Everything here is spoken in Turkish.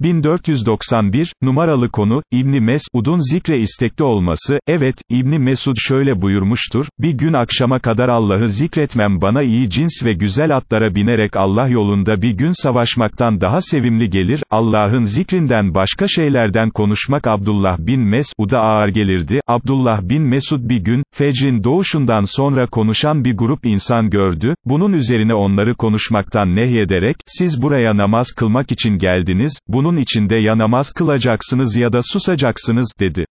1491, numaralı konu, İbni Mesud'un zikre istekli olması, evet, İbni Mesud şöyle buyurmuştur, bir gün akşama kadar Allah'ı zikretmem bana iyi cins ve güzel atlara binerek Allah yolunda bir gün savaşmaktan daha sevimli gelir, Allah'ın zikrinden başka şeylerden konuşmak Abdullah bin Mesud'a ağır gelirdi, Abdullah bin Mesud bir gün, fecrin doğuşundan sonra konuşan bir grup insan gördü, bunun üzerine onları konuşmaktan nehyederek, siz buraya namaz kılmak için geldiniz, bunun içinde ya namaz kılacaksınız ya da susacaksınız, dedi.